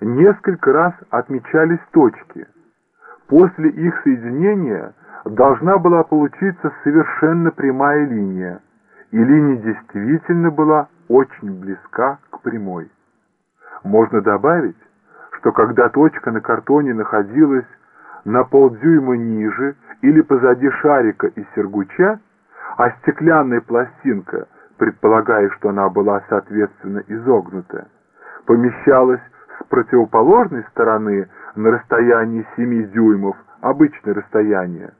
несколько раз отмечались точки. После их соединения должна была получиться совершенно прямая линия, и линия действительно была очень близка к прямой. Можно добавить, что когда точка на картоне находилась на полдюйма ниже или позади шарика и сергуча, а стеклянная пластинка, предполагая, что она была соответственно изогнута, помещалась противоположной стороны на расстоянии 7 дюймов, обычное расстояние,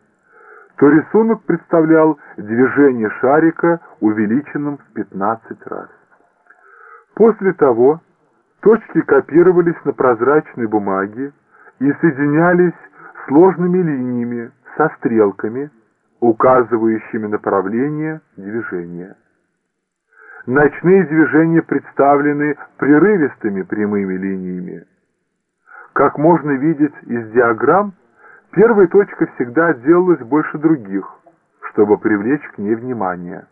то рисунок представлял движение шарика увеличенным в 15 раз. После того точки копировались на прозрачной бумаге и соединялись сложными линиями со стрелками, указывающими направление движения. Ночные движения представлены прерывистыми прямыми линиями. Как можно видеть из диаграмм, первая точка всегда делалась больше других, чтобы привлечь к ней внимание.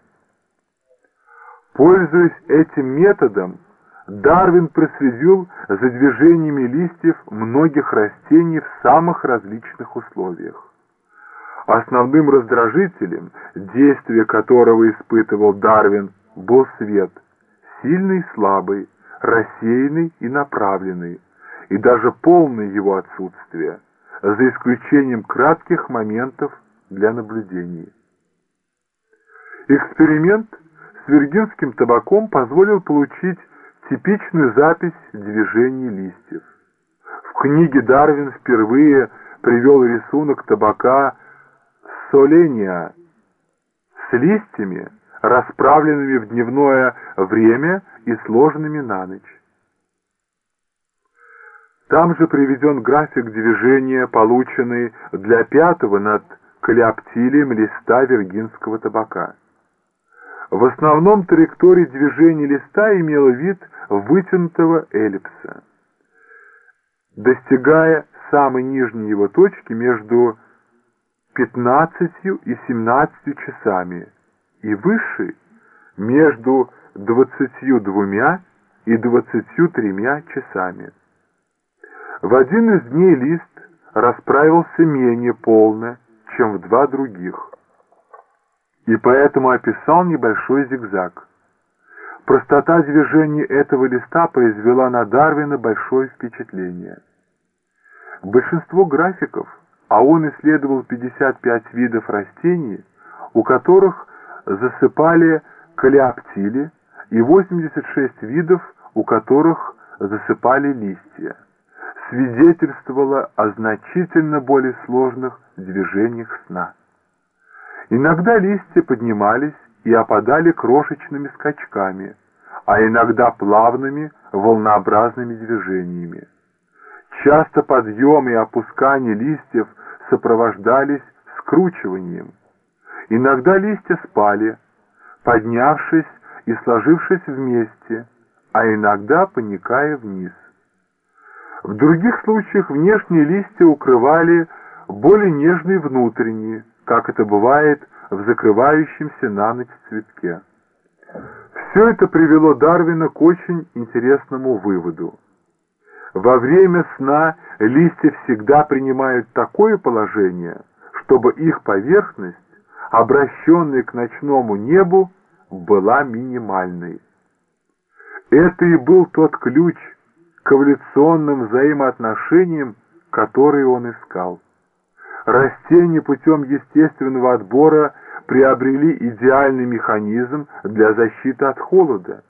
Пользуясь этим методом, Дарвин проследил за движениями листьев многих растений в самых различных условиях. Основным раздражителем, действие которого испытывал Дарвин был свет, сильный слабый, рассеянный и направленный, и даже полное его отсутствие, за исключением кратких моментов для наблюдений. Эксперимент с виргинским табаком позволил получить типичную запись движений листьев. В книге Дарвин впервые привел рисунок табака соления с листьями, расправленными в дневное время и сложенными на ночь. Там же приведен график движения, полученный для пятого над калеоптилием листа виргинского табака. В основном траектория движения листа имела вид вытянутого эллипса, достигая самой нижней его точки между 15 и 17 часами и выше между 22 и 23 часами. В один из дней лист расправился менее полно, чем в два других, и поэтому описал небольшой зигзаг. Простота движения этого листа произвела на Дарвина большое впечатление. Большинство графиков, а он исследовал 55 видов растений, у которых засыпали калеоптили и 86 видов, у которых засыпали листья, свидетельствовало о значительно более сложных движениях сна. Иногда листья поднимались и опадали крошечными скачками, а иногда плавными волнообразными движениями. Часто подъем и опускание листьев сопровождались скручиванием. Иногда листья спали, поднявшись и сложившись вместе, а иногда поникая вниз. В других случаях внешние листья укрывали более нежные внутренние, как это бывает в закрывающемся на ночь цветке. Все это привело Дарвина к очень интересному выводу. Во время сна листья всегда принимают такое положение, чтобы их поверхность обращенной к ночному небу, была минимальной. Это и был тот ключ к эволюционным взаимоотношениям, которые он искал. Растения путем естественного отбора приобрели идеальный механизм для защиты от холода.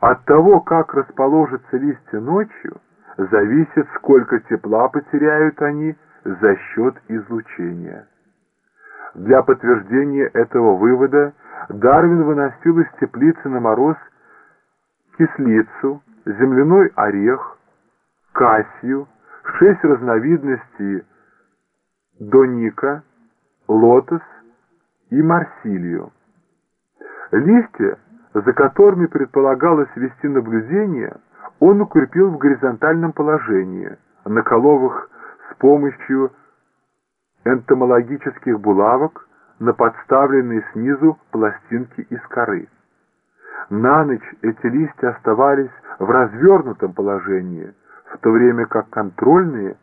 От того, как расположатся листья ночью, зависит, сколько тепла потеряют они за счет излучения. Для подтверждения этого вывода Дарвин выносил из теплицы на мороз кислицу, земляной орех, кассию, шесть разновидностей доника, лотос и марсилию. Листья, за которыми предполагалось вести наблюдение, он укрепил в горизонтальном положении, наколов их с помощью энтомологических булавок на подставленные снизу пластинки из коры. На ночь эти листья оставались в развернутом положении, в то время как контрольные